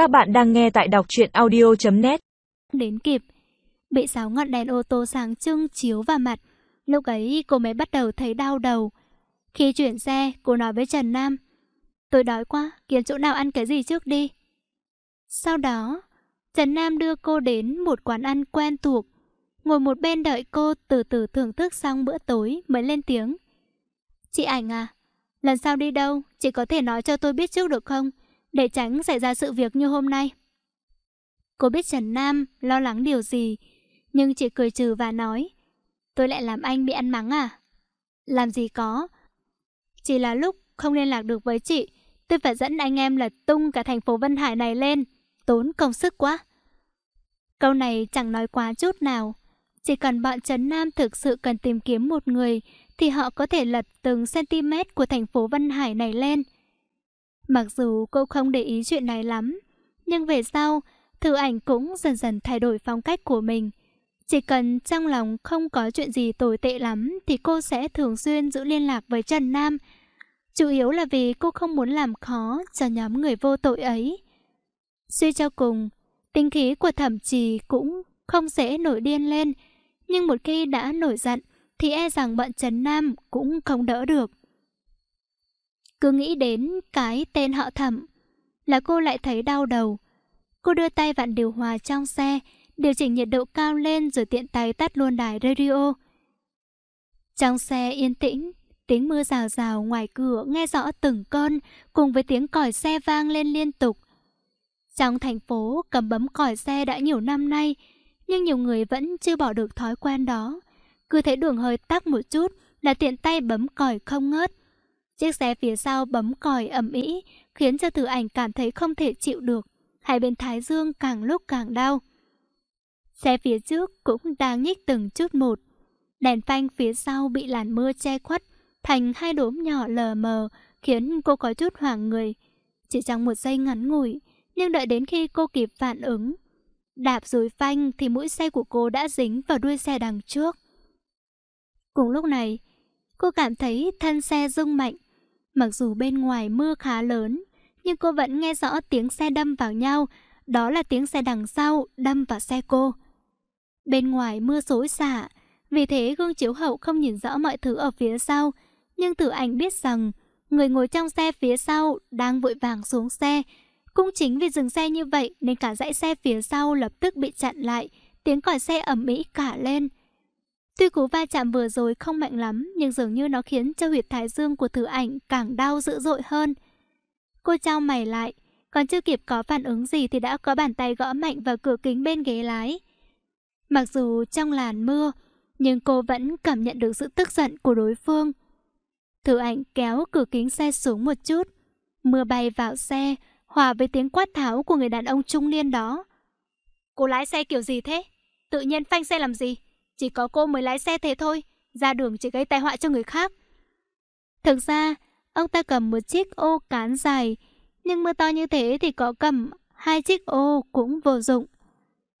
Các bạn đang nghe tại đọc truyện audio.net Đến kịp, bị sáu ngọn đèn ô tô sáng trưng chiếu vào mặt. Lúc ấy cô mới bắt đầu thấy đau đầu. Khi chuyển xe, cô nói với Trần Nam. Tôi đói quá, kiếm chỗ nào ăn cái gì trước đi. Sau đó, Trần Nam đưa cô đến một quán ăn quen thuộc. Ngồi một bên đợi cô từ từ thưởng thức xong bữa tối mới lên tiếng. Chị ảnh à, lần sau đi đâu, chị có thể nói cho tôi biết trước được không? Để tránh xảy ra sự việc như hôm nay. Cô biết Trần Nam lo lắng điều gì, nhưng chỉ cười trừ và nói. Tôi lại làm anh bị ăn mắng à? Làm gì có. Chỉ là lúc không liên lạc được với chị, tôi phải dẫn anh em lật tung cả thành phố Vân Hải này lên. Tốn công sức quá. Câu này chẳng nói quá chút nào. Chỉ cần bọn Trấn Nam thực sự cần tìm kiếm một người thì họ có thể lật từng cm của thành phố Vân Hải này lên. Mặc dù cô không để ý chuyện này lắm, nhưng về sau, thử ảnh cũng dần dần thay đổi phong cách của mình. Chỉ cần trong lòng không có chuyện gì tồi tệ lắm thì cô sẽ thường xuyên giữ liên lạc với Trần Nam. Chủ yếu là vì cô không muốn làm khó cho nhóm người vô tội ấy. Suy cho cùng, tinh khí của thẩm trì cũng không dễ nổi điên lên, nhưng một khi đã nổi giận thì e rằng bọn Trần Nam cũng không đỡ được. Cứ nghĩ đến cái tên họ thẩm là cô lại thấy đau đầu. Cô đưa tay vặn điều hòa trong xe, điều chỉnh nhiệt độ cao lên rồi tiện tay tắt luôn đài radio. Trong xe yên tĩnh, tiếng mưa rào rào ngoài cửa nghe rõ từng cơn cùng với tiếng còi xe vang lên liên tục. Trong thành phố cầm bấm còi xe đã nhiều năm nay, nhưng nhiều người vẫn chưa bỏ được thói quen đó. Cứ thấy đường hơi tắc một chút là tiện tay bấm còi không ngớt. Chiếc xe phía sau bấm còi ầm ĩ, khiến cho Tử Ảnh cảm thấy không thể chịu được, hai bên thái dương càng lúc càng đau. Xe phía trước cũng đang nhích từng chút một. Đèn phanh phía sau bị làn mưa che khuất, thành hai đốm nhỏ lờ mờ, khiến cô có chút hoảng người. Chỉ trong một giây ngắn ngủi, nhưng đợi đến khi cô kịp phản ứng, đạp rồi phanh thì mũi xe của cô đã dính vào đuôi xe đằng trước. Cùng lúc này, cô cảm thấy thân xe rung mạnh, Mặc dù bên ngoài mưa khá lớn, nhưng cô vẫn nghe rõ tiếng xe đâm vào nhau, đó là tiếng xe đằng sau đâm vào xe cô. Bên ngoài mưa xối xả, vì thế gương chiếu hậu không nhìn rõ mọi thứ ở phía sau, nhưng tử ảnh biết rằng người ngồi trong xe phía sau đang vội vàng xuống xe. Cũng chính vì dừng xe như vậy nên cả dãy xe phía sau lập tức bị chặn lại, tiếng còi xe ẩm mỹ cả lên. Tuy cú va chạm vừa rồi không mạnh lắm, nhưng dường như nó khiến cho huyệt thái dương của thử ảnh càng đau dữ dội hơn. Cô trao mày lại, còn chưa kịp có phản ứng gì thì đã có bàn tay gõ mạnh vào cửa kính bên ghế lái. Mặc dù trong làn mưa, nhưng cô vẫn cảm nhận được sự tức giận của đối phương. Thử ảnh kéo cửa kính xe xuống một chút. Mưa bay vào xe, hòa với tiếng quát tháo của người đàn ông trung niên đó. Cô lái xe kiểu gì thế? Tự nhiên phanh xe làm gì? Chỉ có cô mới lái xe thế thôi, Ra đường chỉ gây tai họa cho người khác. Thực ra, Ông ta cầm một chiếc ô cán dài, Nhưng mưa to như thế thì có cầm Hai chiếc ô cũng vô dụng.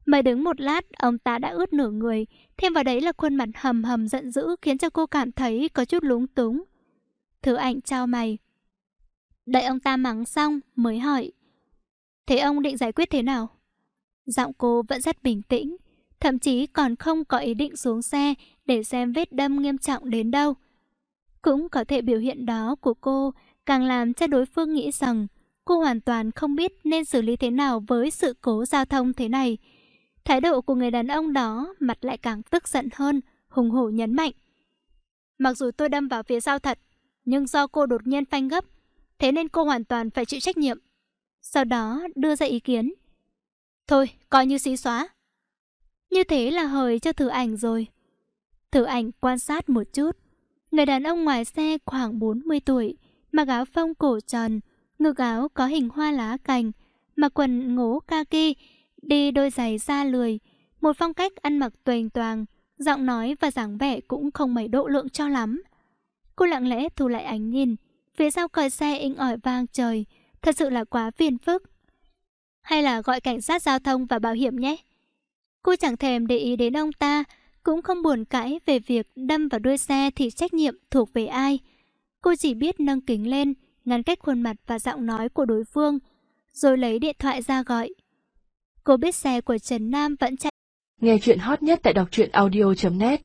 Mới đứng một lát, Ông ta đã ướt nửa người, Thêm vào đấy là khuôn mặt hầm hầm giận dữ Khiến cho cô cảm thấy có chút lúng túng. Thứ ảnh trao mày. Đợi ông ta mắng xong mới hỏi, Thế ông định giải quyết thế nào? Giọng cô vẫn rất bình tĩnh thậm chí còn không có ý định xuống xe để xem vết đâm nghiêm trọng đến đâu. Cũng có thể biểu hiện đó của cô càng làm cho đối phương nghĩ rằng cô hoàn toàn không biết nên xử lý thế nào với sự cố giao thông thế này. Thái độ của người đàn ông đó mặt lại càng tức giận hơn, hùng hổ nhấn mạnh. Mặc dù tôi đâm vào phía sau thật, nhưng do cô đột nhiên phanh gấp, thế nên cô hoàn toàn phải chịu trách nhiệm. Sau đó đưa ra ý kiến. Thôi, coi như xí xóa. Như thế là hời cho thử ảnh rồi. Thử ảnh quan sát một chút. Người đàn ông ngoài xe khoảng 40 tuổi, mặc áo phông cổ tròn, ngực áo có hình hoa lá cành, mặc quần ngố kaki, đi đôi giày da lười, một phong cách ăn mặc tuềnh toàng, giọng nói và dáng vẻ cũng không mấy độ lượng cho lắm. Cô lặng lẽ thu lại ánh nhìn, phía sau còi xe inh ỏi vang trời, thật sự là quá phiền phức. Hay là gọi cảnh sát giao thông và bảo hiểm nhé. Cô chẳng thèm để ý đến ông ta, cũng không buồn cãi về việc đâm vào đuôi xe thì trách nhiệm thuộc về ai. Cô chỉ biết nâng kính lên, ngăn cách khuôn mặt và giọng nói của đối phương. rồi lấy điện thoại ra gọi. Cô biết xe của Trần Nam vẫn chạy. Nghe chuyện hot nhất tại đọc truyện audio.net